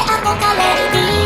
アポルディ